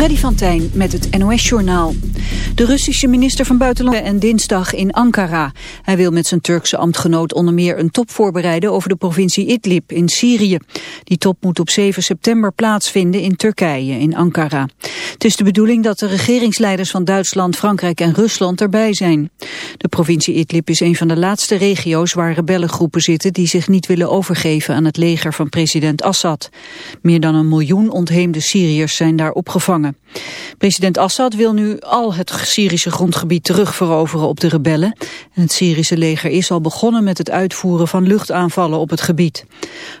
Freddy van Tijn met het NOS-journaal. De Russische minister van Buitenlandse en dinsdag in Ankara. Hij wil met zijn Turkse ambtgenoot onder meer een top voorbereiden over de provincie Idlib in Syrië. Die top moet op 7 september plaatsvinden in Turkije, in Ankara. Het is de bedoeling dat de regeringsleiders van Duitsland, Frankrijk en Rusland erbij zijn. De provincie Idlib is een van de laatste regio's waar rebellengroepen zitten die zich niet willen overgeven aan het leger van president Assad. Meer dan een miljoen ontheemde Syriërs zijn daar opgevangen. President Assad wil nu al het Syrische grondgebied terugveroveren op de rebellen. En het Syrische leger is al begonnen met het uitvoeren van luchtaanvallen op het gebied.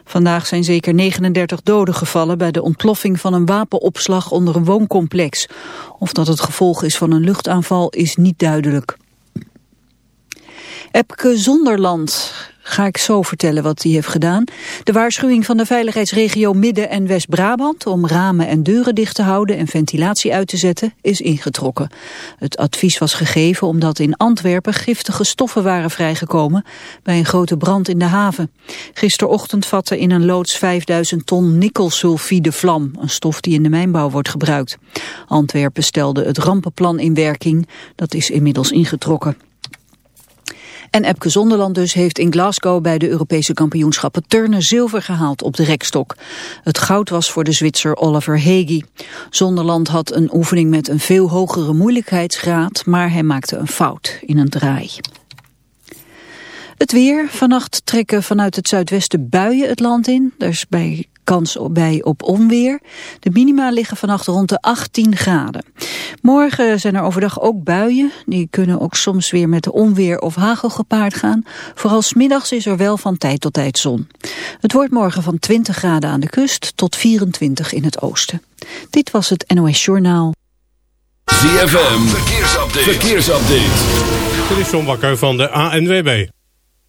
Vandaag zijn zeker 39 doden gevallen bij de ontploffing van een wapenopslag onder een wooncomplex. Of dat het gevolg is van een luchtaanval is niet duidelijk. Epke Zonderland ga ik zo vertellen wat hij heeft gedaan. De waarschuwing van de veiligheidsregio Midden- en West-Brabant... om ramen en deuren dicht te houden en ventilatie uit te zetten, is ingetrokken. Het advies was gegeven omdat in Antwerpen giftige stoffen waren vrijgekomen... bij een grote brand in de haven. Gisterochtend vatte in een loods 5000 ton nikkelsulfide vlam... een stof die in de mijnbouw wordt gebruikt. Antwerpen stelde het rampenplan in werking. Dat is inmiddels ingetrokken. En Epke Zonderland dus heeft in Glasgow bij de Europese kampioenschappen turnen zilver gehaald op de rekstok. Het goud was voor de Zwitser Oliver Hegi. Zonderland had een oefening met een veel hogere moeilijkheidsgraad, maar hij maakte een fout in een draai. Het weer. Vannacht trekken vanuit het zuidwesten buien het land in. Er is bij kans bij op onweer. De minima liggen vannacht rond de 18 graden. Morgen zijn er overdag ook buien. Die kunnen ook soms weer met onweer of hagel gepaard gaan. Vooral smiddags is er wel van tijd tot tijd zon. Het wordt morgen van 20 graden aan de kust tot 24 in het oosten. Dit was het NOS Journaal. ZFM, verkeersupdate. verkeersupdate. Dit is John Bakker van de ANWB.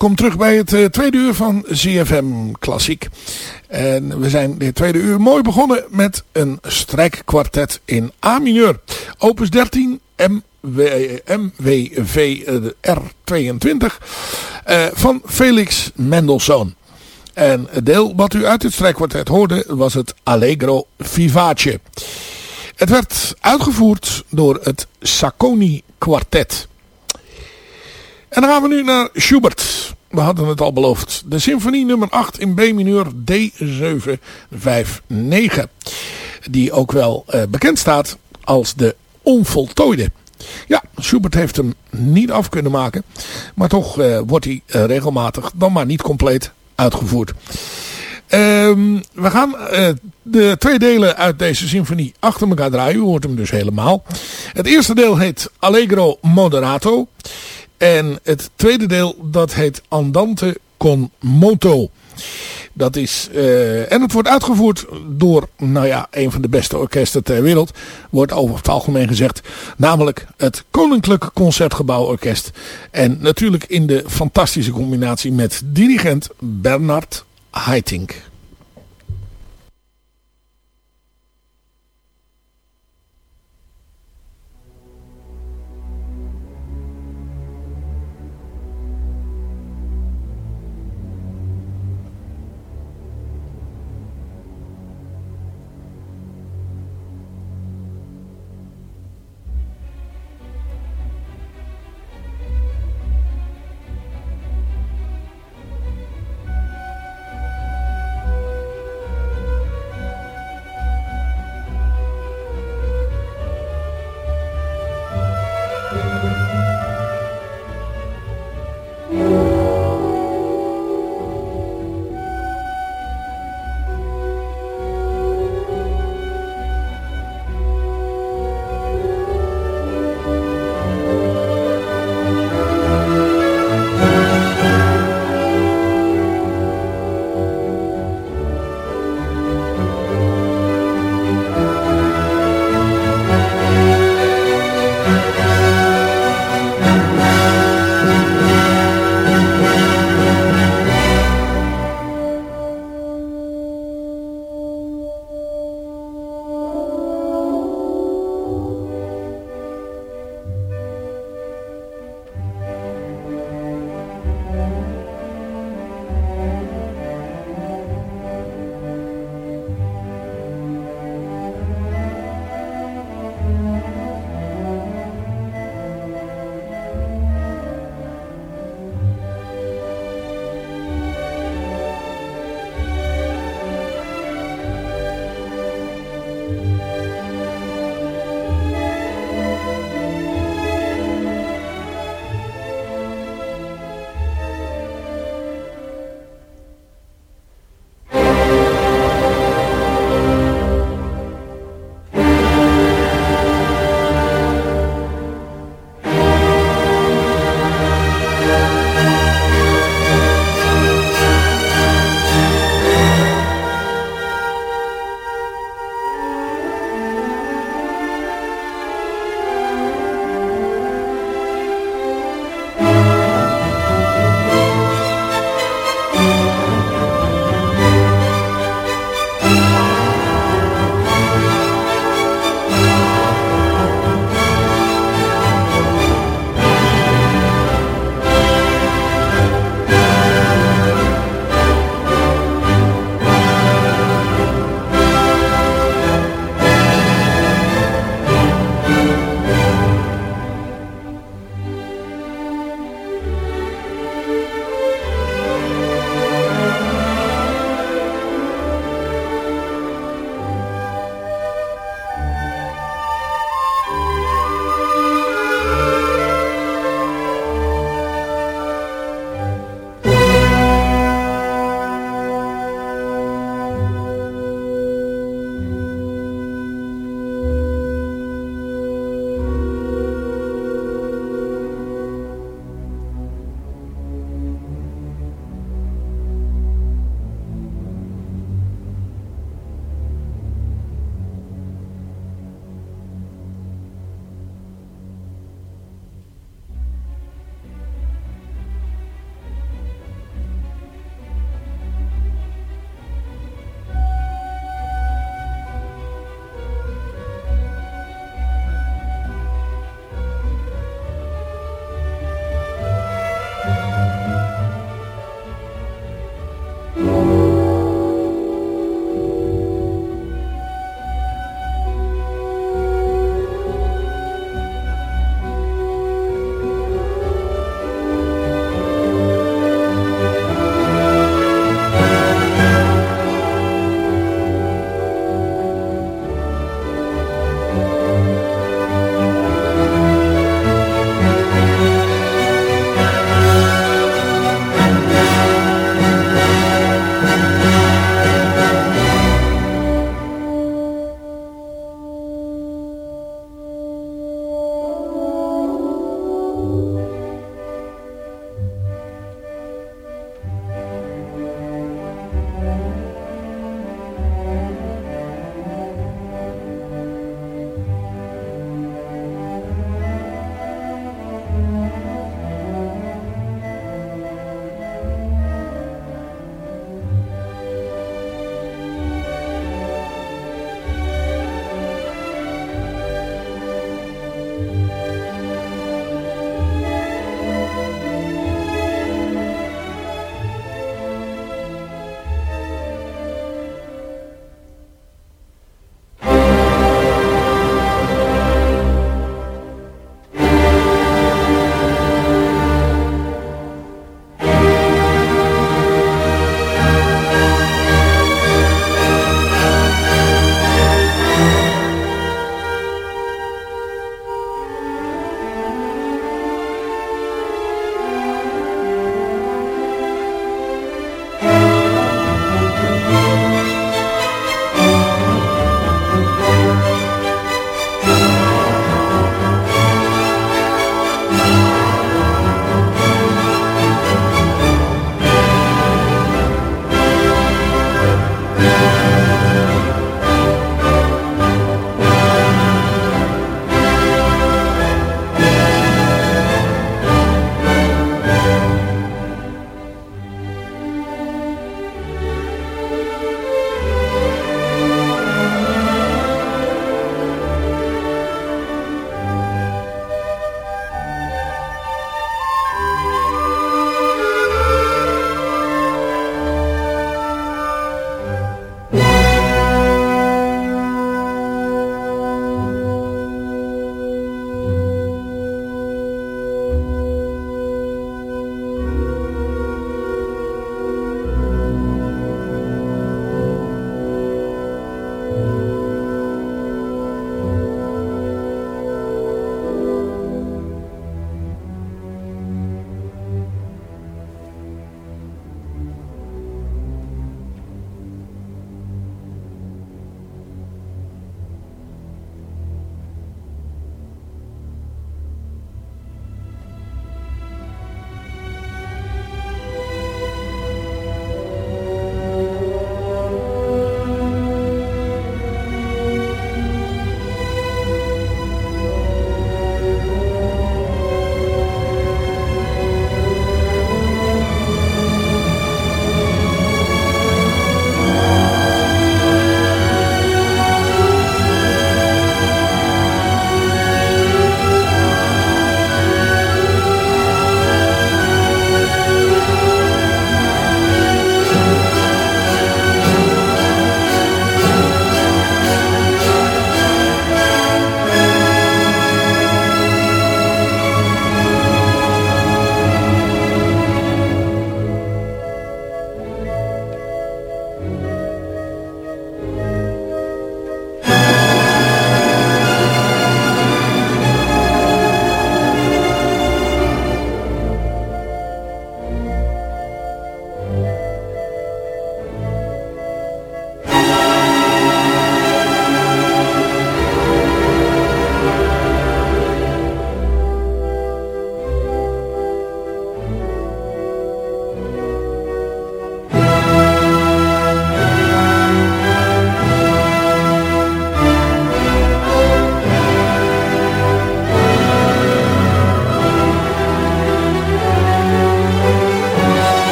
Welkom terug bij het uh, tweede uur van ZFM Klassiek. En we zijn dit tweede uur mooi begonnen met een strijkkwartet in A mineur. Opus 13 MW, MWV R22 uh, van Felix Mendelssohn. En het deel wat u uit het strijkkwartet hoorde was het Allegro Vivace. Het werd uitgevoerd door het Sacconi Quartet. En dan gaan we nu naar Schubert. We hadden het al beloofd. De symfonie nummer 8 in B-mineur D759. Die ook wel uh, bekend staat als de onvoltooide. Ja, Schubert heeft hem niet af kunnen maken. Maar toch uh, wordt hij uh, regelmatig, dan maar niet compleet, uitgevoerd. Um, we gaan de twee delen uit deze symfonie achter elkaar draaien. U hoort hem dus helemaal. Het eerste deel heet Allegro Moderato. En het tweede deel, dat heet Andante con moto. Dat is, uh, en het wordt uitgevoerd door, nou ja, een van de beste orkesten ter wereld. Wordt over het algemeen gezegd. Namelijk het Koninklijke Concertgebouworkest. En natuurlijk in de fantastische combinatie met dirigent Bernard Haitink.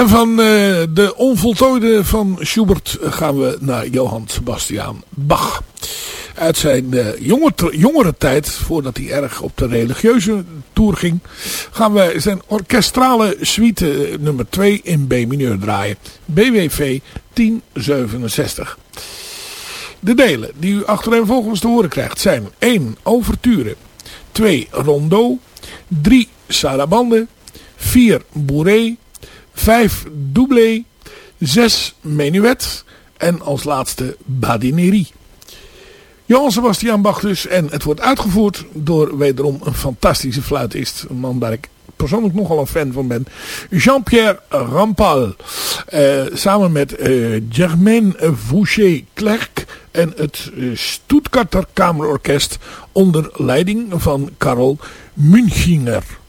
En van uh, de onvoltooide van Schubert gaan we naar Johann Sebastian Bach. Uit zijn uh, jongere, tijd, voordat hij erg op de religieuze tour ging, gaan we zijn orkestrale suite nummer 2 in B mineur draaien. BWV 1067. De delen die u achtereenvolgens te horen krijgt zijn 1. Overture 2. Rondeau 3. Sarabande 4. Bourrée 5. Doublé 6. Menuet en als laatste Badinerie. Johann Sebastian Bach dus. En het wordt uitgevoerd door wederom een fantastische fluitist. Een man waar ik persoonlijk nogal een fan van ben. Jean-Pierre Rampal. Uh, samen met uh, Germaine Fouché-Clerc en het uh, Stuttgarter Kamerorkest onder leiding van Karel Münchinger.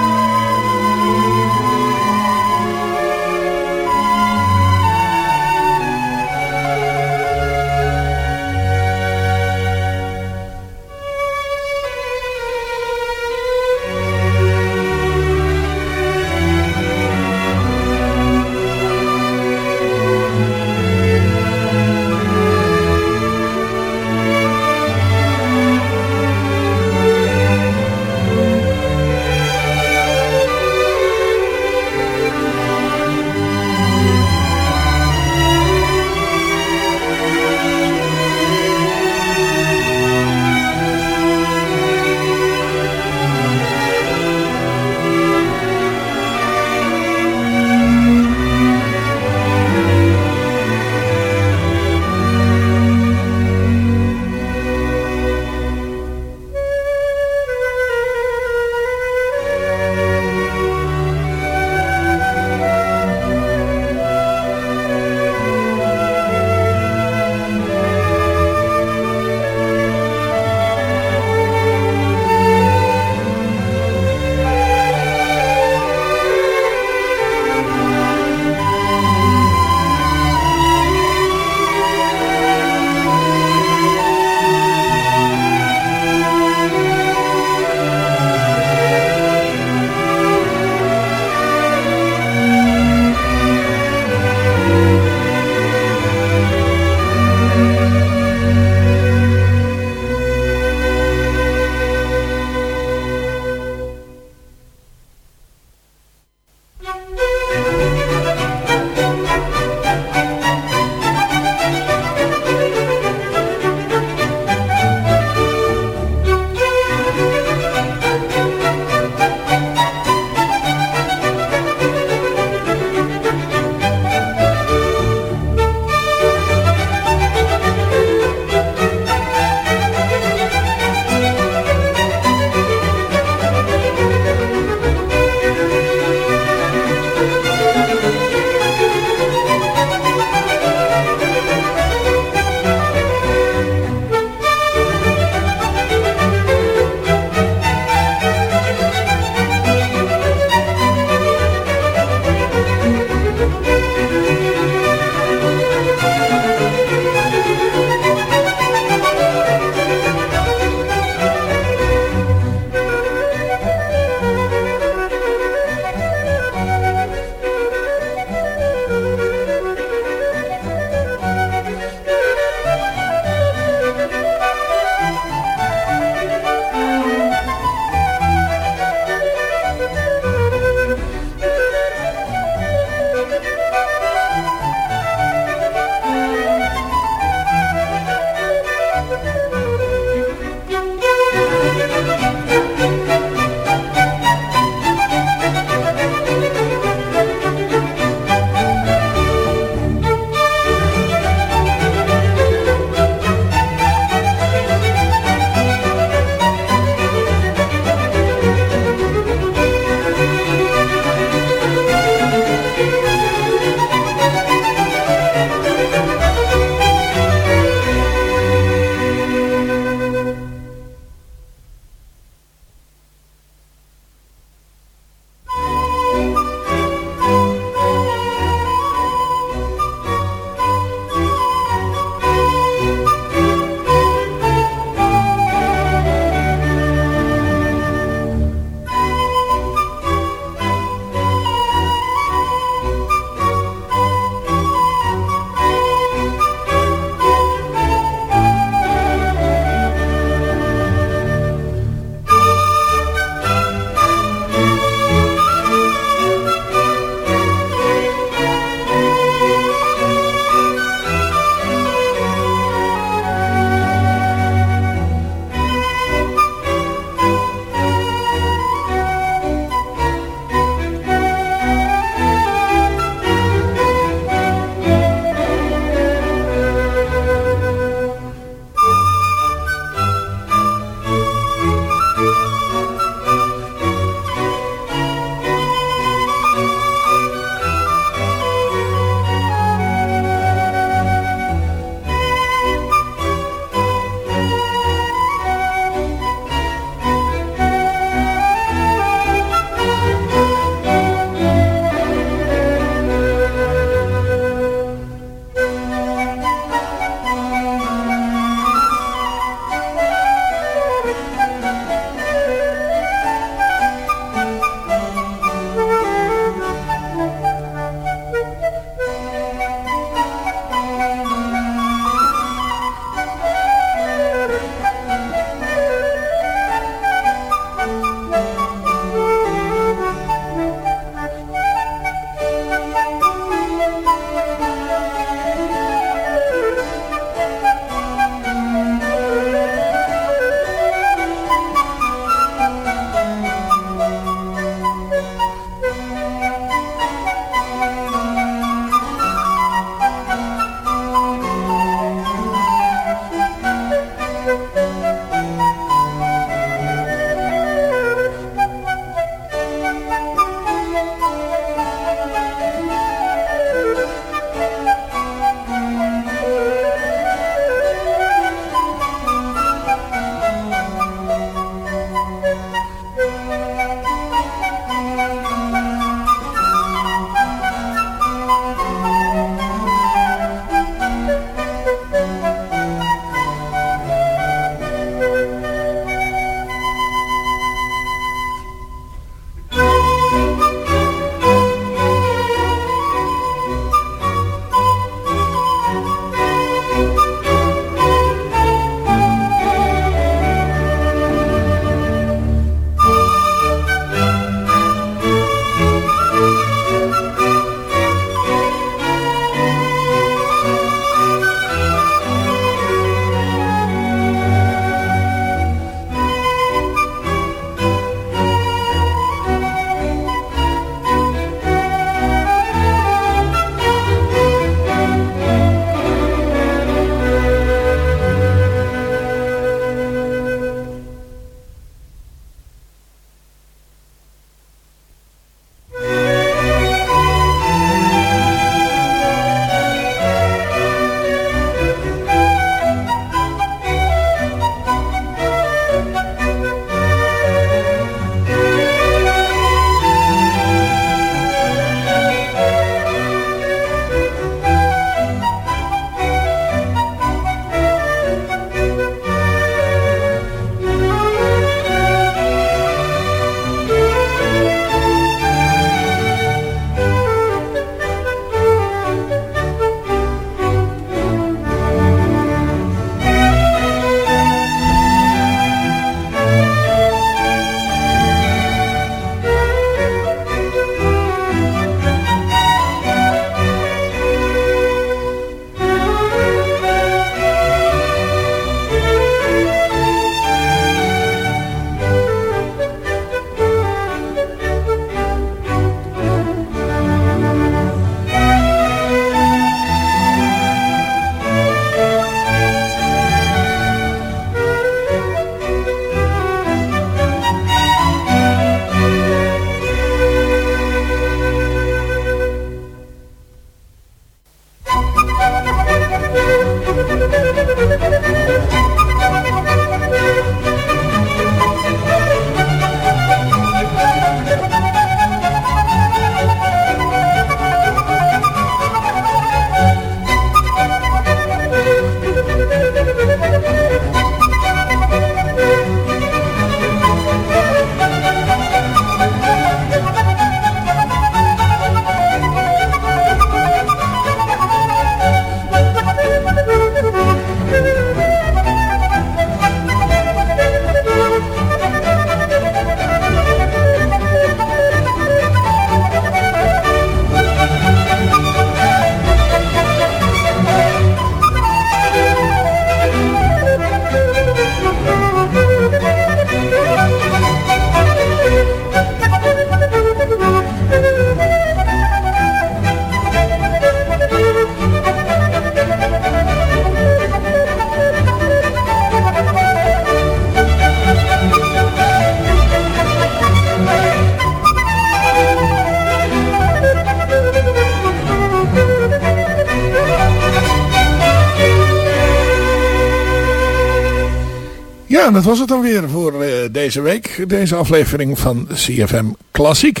Dat was het dan weer voor uh, deze week. Deze aflevering van CFM Klassiek.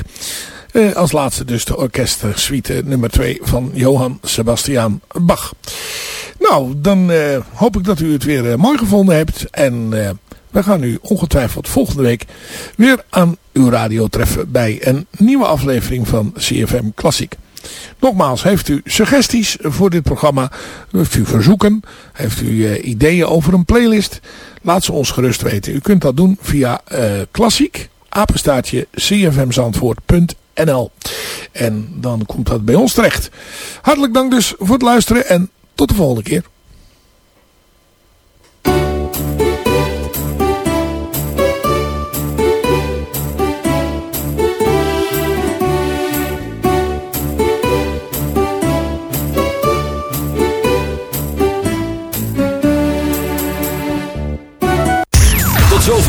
Uh, als laatste dus de orkestsuite nummer 2 van Johann Sebastian Bach. Nou, dan uh, hoop ik dat u het weer mooi gevonden hebt. En we gaan u ongetwijfeld volgende week weer aan uw radio treffen bij een nieuwe aflevering van CFM Klassiek. Nogmaals, heeft u suggesties voor dit programma? Heeft u verzoeken? Heeft u uh, ideeën over een playlist? Laat ze ons gerust weten. U kunt dat doen via uh, klassiek, apenstaartje, cfmzandvoort.nl En dan komt dat bij ons terecht. Hartelijk dank dus voor het luisteren en tot de volgende keer.